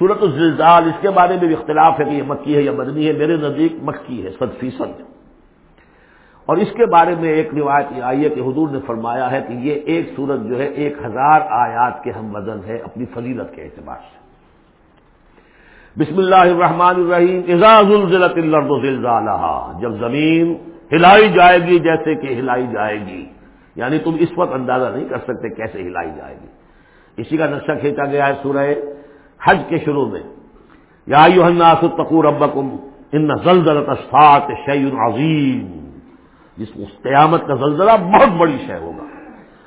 صورت الزلزال، اس کے بارے میں بھی اختلاف ہے کہ یہ مکی ہے یا مدنی ہے، میرے نزدیک مکی ہے، صد فیصد اور اس کے بارے میں ایک روایت یہ آئی ہے کہ حضور نے فرمایا ہے کہ یہ ایک سورت جو ہے، ایک ہزار آیات کے ہم وزن ہے اپنی فضیلت کے اعتبار سے۔ بسم اللہ الرحمن الرحیم اعزاز الزلت الرد زلزالہ جب زمین ہلائی جائے گی جیسے کہ ہلائی جائے گی۔ یعنی تم اس وقت اندازہ نہیں کر سکتے کیسے ہلائی جائے گی۔ اسی کا نقشہ کھینچا گیا ہے سورہ حج کے شروع میں، یا یو الناس اتقوا ربکم ان زلزلت اسفات شیء عظیم۔ جس قیامت کا زلزلہ بہت بڑی شے ہوگا۔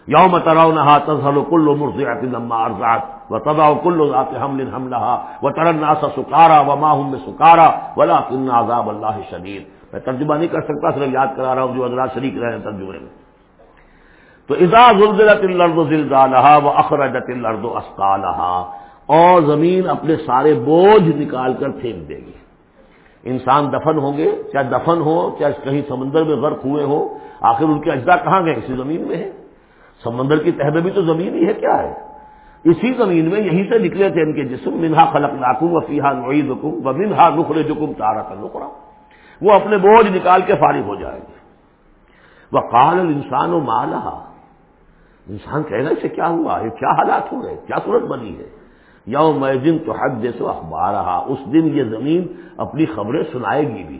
یوم ترونها تذهل كل مرضعه لما ارضعت وتضع كل ذات حمل حملها وترى الناس سكارى وما هم بسكارى ولكن عذاب الله شديد میں ترجمہ نہیں کر سکتا، صرف یاد کرا رہا ہوں جو حضرات شریک رہے ہیں ترجمے میں۔ تو اذا زلزلت الارض زلزالها واخرجت الارض اثقالها اور زمین اپنے سارے بوجھ نکال کر پھینک دے گی۔ انسان دفن ہوں گے، چاہے دفن ہو، چاہے کہیں سمندر میں غرق ہوئے ہو، آخر ان کے اجزاء کہاں گئے؟ اسی زمین میں ہے سمندر کی تہ میں بھی تو زمین ہی ہے، کیا ہے؟ اسی زمین میں یہیں سے نکلے تھے ان کے جسم۔ منہا خلق لاکم و فیحا نوعید حکم و منہا نخر جکم تارا کا نخرا وہ اپنے بوجھ نکال کے فارغ ہو جائے گے۔ وہ کال انسان و مالا انسان کہنا اسے کیا ہوا؟ یہ کیا حالات ہو رہے؟ کیا صورت بنی ہے؟ یوم دن تو حد جیسے اخبار رہا اس دن یہ زمین اپنی خبریں سنائے گی بھی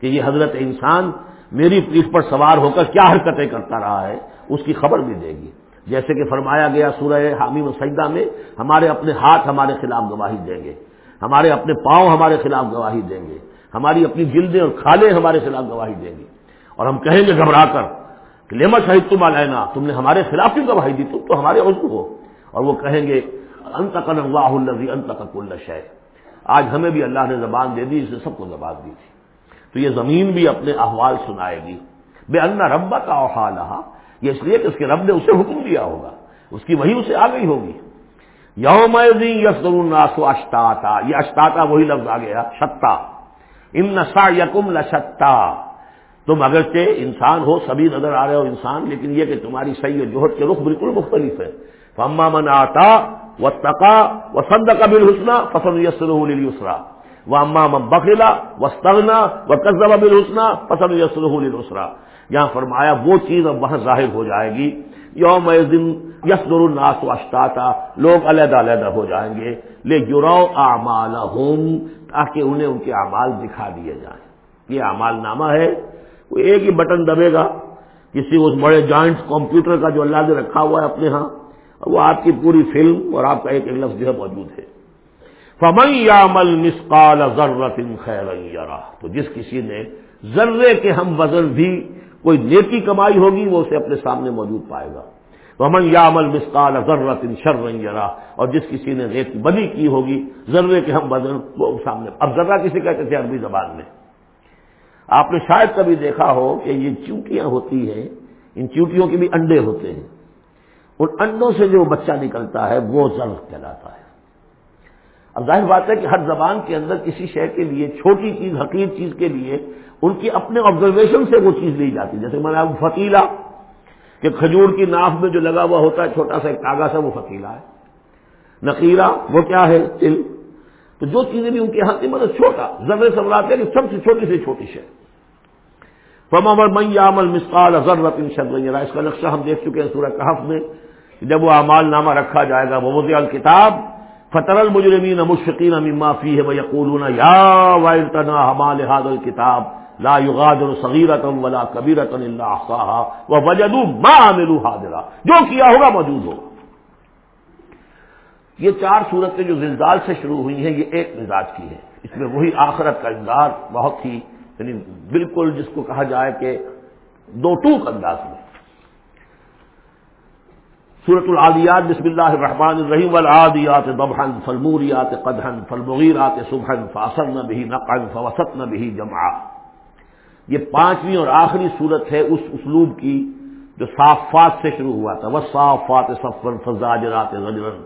کہ یہ حضرت انسان میری پیٹ پر سوار ہو کر کیا حرکتیں کرتا رہا ہے، اس کی خبر بھی دے گی۔ جیسے کہ فرمایا گیا سورہ حامی و سجدہ میں، ہمارے اپنے ہاتھ ہمارے خلاف گواہی دیں گے، ہمارے اپنے پاؤں ہمارے خلاف گواہی دیں گے، ہماری اپنی جلدیں اور کھالیں ہمارے خلاف گواہی دیں گے۔ اور ہم کہیں گے گھبرا کر کہ لیما شاہد تم علینا، تم نے ہمارے خلاف کیوں گواہی دی؟ تم تو ہمارے عزو ہو۔ اور وہ کہیں گے انت اللہ الزی انت کل شہ آج ہمیں بھی اللہ نے زبان دے دی اسے سب کو زبان دی تھی۔ تو یہ زمین بھی اپنے احوال سنائے گی۔ بے اللہ ربا کا اوحال یہ اس لیے کہ اس کے رب نے اسے حکم دیا ہوگا۔ اس کی وہی اسے آ گئی ہوگی۔ یوم یس اشتاتا۔ یہ اشتاتا وہی لفظ آ گیا، شتا۔ ام نسا یقم لشتا۔ تم اگرچہ انسان ہو، سبھی نظر آ رہے ہو انسان، لیکن یہ کہ تمہاری صحیح جوہر کے رخ بالکل مختلف ہے فما من آتا و تقا و سد قبل حسنا پسند یسرا و اما من بخلا و سگنا و قزب بل حسنا پسند یسرا یہاں فرمایا وہ چیز اب وہاں ظاہر ہو جائے گی. یوم دن یسر الناس و اشتاتا. لوگ علیحدہ علیحدہ ہو جائیں گے. لے جرو اعمال تاکہ انہیں ان کے اعمال دکھا دیے جائیں. یہ اعمال نامہ ہے. وہ ایک ہی بٹن دبے گا. کسی اس بڑے جوائنٹ کمپیوٹر کا جو اللہ نے رکھا ہوا ہے اپنے ہاں. وہ آپ کی پوری فلم اور آپ کا ایک ایک لفظ جو ہے موجود ہے۔ فمن یامل مسقال ضرورت خیر تو جس کسی نے ذرے کے ہم وزن بھی کوئی نیکی کمائی ہوگی، وہ اسے اپنے سامنے موجود پائے گا۔ ومن یامل مسقال ضرورت شر یرا اور جس کسی نے نیکی بنی کی ہوگی، ذرے کے ہم وزن وہ سامنے۔ اب ذرا کسی کہتے تھے عربی زبان میں۔ آپ نے شاید کبھی دیکھا ہو کہ یہ چونٹیاں ہوتی ہیں، ان چونٹیوں کے بھی انڈے ہوتے ہیں۔ ان انڈوں سے جو بچہ نکلتا ہے، وہ ضرور کہلاتا ہے۔ اب ظاہر بات ہے کہ ہر زبان کے اندر کسی شے کے لیے، چھوٹی چیز حقیق چیز کے لیے، ان کی اپنے آبزرویشن سے وہ چیز لی جاتی ہے۔ جیسے میں نے فتیلا کہ کھجور کی ناف میں جو لگا ہوا ہوتا ہے، چھوٹا سا ایک کاغذ ہے وہ فتیلا ہے۔ نقیرہ، وہ کیا ہے؟ تل۔ تو جو چیزیں بھی ان کے یہاں کی مطلب چھوٹا زبر سمراتے کہ سب سے چھوٹی سے چھوٹی شے۔ فما من یامل مسقال ضرورت ان شد اس کا نقشہ ہم دیکھ چکے ہیں سورہ کہف میں جب وہ اعمال نامہ رکھا جائے گا، وہ الکتاب فطر المجرمین مشقین مما فی ہے وہ یقول یا وائلتنا حمال حاد الکتاب لا یغادر صغیرت ولا کبیرت اللہ احصاها ووجدوا ما عملوا حاضرا جو کیا ہوگا موجود ہوگا۔ یہ چار صورتیں جو زلزال سے شروع ہوئی ہیں، یہ ایک مزاج کی ہے اس میں وہی آخرت کا انذار بہت ہی یعنی بالکل جس کو کہا جائے کہ دو ٹوک انداز میں۔ سورت العادیات، بسم اللہ الرحمن الرحیم، والعادیات ضبحا، فالموریات قدحا، فالمغیرات صبحا فاصلن به نقعا فوسطن به جمعا۔ یہ پانچویں اور آخری صورت ہے اس اسلوب کی جو صافات سے شروع ہوا تھا۔ وہ صافات صفن فزاجرات زجرن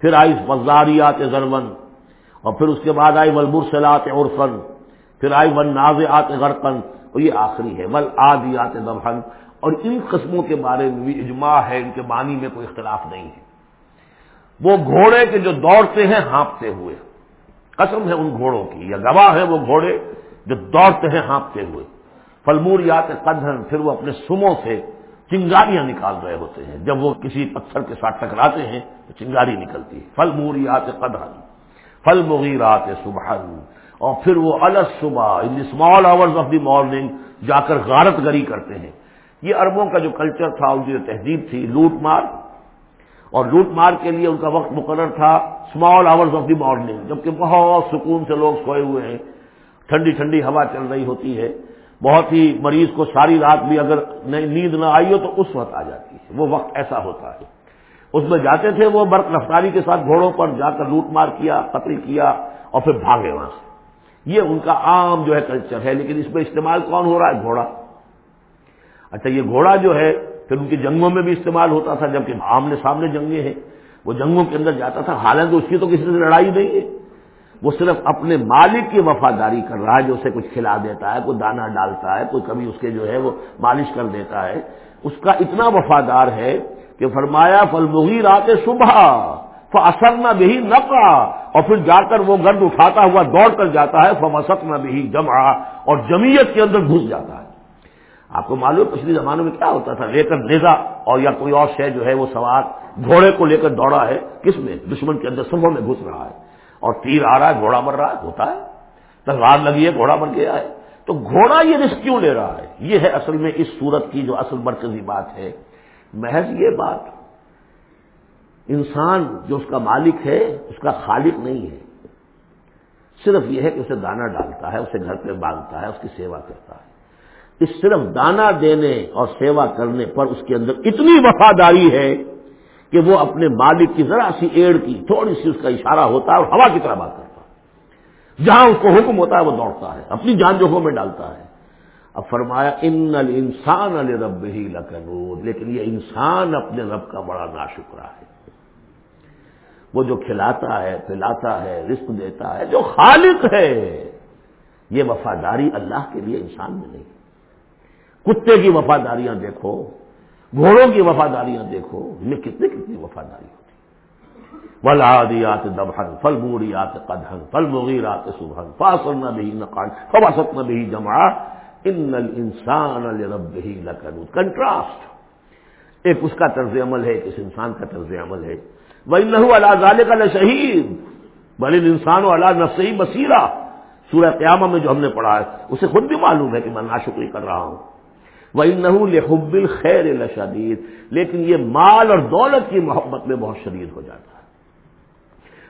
پھر آئی فزاریات زرون اور پھر اس کے بعد آئی ولمرسلات عرفن پھر آئی ون ناز آتے غرقن اور یہ آخری ہے ول آدیات دبہن اور ان قسموں کے بارے میں بھی اجماع ہے، ان کے معنی میں کوئی اختلاف نہیں ہے۔ وہ گھوڑے کے جو دوڑتے ہیں، ہانپتے ہوئے۔ قسم ہے ان گھوڑوں کی، یا گواہ ہے وہ گھوڑے جو دوڑتے ہیں، ہانپتے ہوئے۔ فلمور یات قدھن، پھر وہ اپنے سموں سے چنگاریاں نکال رہے ہوتے ہیں۔ جب وہ کسی پتھر کے ساتھ ٹکراتے ہیں، تو چنگاری نکلتی ہے۔ فل موریات قدھن۔ فل مغیرات صبح اور پھر وہ الگ صبح in small hours of the morning جا کر غارت گری کرتے ہیں۔ یہ اربوں کا جو کلچر تھا، ان کی جو تہذیب تھی، لوٹ مار۔ اور لوٹ مار کے لیے ان کا وقت مقرر تھا small hours of the morning جبکہ بہت سکون سے لوگ سوئے ہوئے ہیں۔ ٹھنڈی ٹھنڈی ہوا چل رہی ہوتی ہے۔ بہت ہی مریض کو ساری رات بھی اگر نیند نہ آئی ہو تو اس وقت آ جاتی ہے۔ وہ وقت ایسا ہوتا ہے۔ اس میں جاتے تھے وہ برق رفتاری کے ساتھ گھوڑوں پر جا کر لوٹ مار کیا، قتل کیا اور پھر بھاگے وہاں سے۔ یہ ان کا عام جو ہے کلچر ہے، لیکن اس میں استعمال کون ہو رہا ہے؟ گھوڑا۔ اچھا یہ گھوڑا جو ہے، پھر ان کی جنگوں میں بھی استعمال ہوتا تھا، جبکہ آمنے سامنے جنگیں ہیں۔ وہ جنگوں کے اندر جاتا تھا، حالانکہ اس کی تو کسی سے لڑائی نہیں ہے۔ وہ صرف اپنے مالک کی وفاداری کر رہا ہے، جو اسے کچھ کھلا دیتا ہے، کوئی دانا ڈالتا ہے، کوئی کبھی اس کے جو ہے وہ مالش کر دیتا ہے۔ اس کا اتنا وفادار ہے کہ فرمایا فل مغیر آتے صبح اثر نہ بھی نہ اور پھر جا کر وہ گرد اٹھاتا ہوا دوڑ کر جاتا ہے فم نہ بھی جمع اور جمیت کے اندر گھس جاتا ہے۔ آپ کو معلوم پچھلی زمانے میں کیا ہوتا تھا؟ لے کر نیزا اور یا کوئی اور شے جو ہے وہ سوار گھوڑے کو لے کر دوڑا ہے، کس میں؟ دشمن کے اندر سبوں میں گھس رہا ہے۔ اور تیر آ رہا ہے، گھوڑا مر رہا ہے، ہوتا ہے۔ تلوار لگی ہے، گھوڑا مر گیا ہے۔ تو گھوڑا یہ رسک کیوں لے رہا ہے؟ یہ ہے اصل میں اس صورت کی جو اصل مرکزی بات ہے۔ محض یہ بات انسان جو اس کا مالک ہے، اس کا خالق نہیں ہے۔ صرف یہ ہے کہ اسے دانا ڈالتا ہے، اسے گھر پہ باندھتا ہے، اس کی سیوا کرتا ہے۔ اس صرف دانا دینے اور سیوا کرنے پر اس کے اندر اتنی وفاداری ہے کہ وہ اپنے مالک کی ذرا سی ایڑ کی تھوڑی سی اس کا اشارہ ہوتا ہے اور ہوا کی طرح بات کرتا ہے۔ جہاں اس کو حکم ہوتا ہے، وہ دوڑتا ہے، اپنی جان جوخوں میں ڈالتا ہے۔ اب فرمایا، ان انسان رب ہی لکنود لیکن یہ انسان اپنے رب کا بڑا ناشکرا ہے۔ وہ جو کھلاتا ہے، پلاتا ہے، رزق دیتا ہے، جو خالق ہے، یہ وفاداری اللہ کے لیے انسان میں نہیں۔ کتے کی وفاداریاں دیکھو، گھوڑوں کی وفاداریاں دیکھو ان میں کتنے کتنی وفاداری ہوتی۔ ولادیات دبہن فل بوریات قدہن فل مغیرات سبحن فاصل نہ بھی نقان فواست نہ بھی جمع ان انسان رب ہی لکنود۔ کنٹراسٹ ایک اس کا طرز عمل ہے، ایک اس انسان کا طرز عمل ہے۔ وہ نہ اللہ ظال شہید بل انسان و اللہ بصیرہ سورہ قیامہ میں جو ہم نے پڑھا ہے، اسے خود بھی معلوم ہے کہ میں ناشکری کر رہا ہوں۔ وہ نحو لحب الخیر لشدید لیکن یہ مال اور دولت کی محبت میں بہت شدید ہو جاتا ہے۔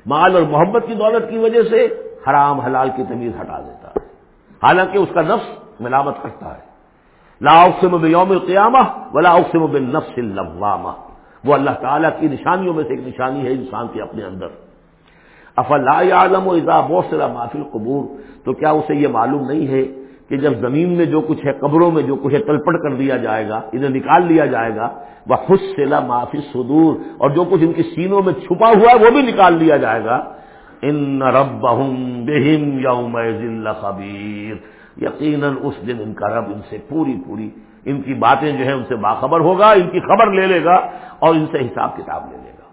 مال اور محبت کی دولت کی وجہ سے حرام حلال کی تمیز ہٹا دیتا ہے۔ حالانکہ اس کا نفس ملامت کرتا ہے۔ لا اقسم بيوم القیامہ ولا اقسم بالنفس اللوامہ وہ اللہ تعالیٰ کی نشانیوں میں سے ایک نشانی ہے انسان کے اپنے اندر۔ افلا عالم و اضا بوسلا معافی قبور تو کیا اسے یہ معلوم نہیں ہے کہ جب زمین میں جو کچھ ہے، قبروں میں جو کچھ ہے تلپٹ کر دیا جائے گا، انہیں نکال لیا جائے گا وہ خوش سیلا معافی سدور اور جو کچھ ان کی سینوں میں چھپا ہوا ہے، وہ بھی نکال لیا جائے گا۔ ان رب بہم یوم خبیر یقیناً اس دن ان کا رب ان سے پوری پوری ان کی باتیں جو ہیں ان سے باخبر ہوگا، ان کی خبر لے لے گا۔ اور ان سے حساب کتاب لے لے گا۔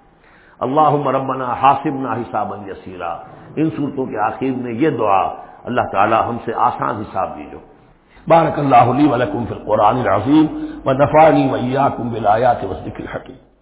اللہ مرمنا حاصم نہ حساب یسیرا۔ ان صورتوں کے آخر میں یہ دعا، اللہ تعالی ہم سے آسان حساب دیجو بارک اللہ علی ولکم فی القرآن العظیم و نفانی ویاکم بالآیات و ذکر الحکیم۔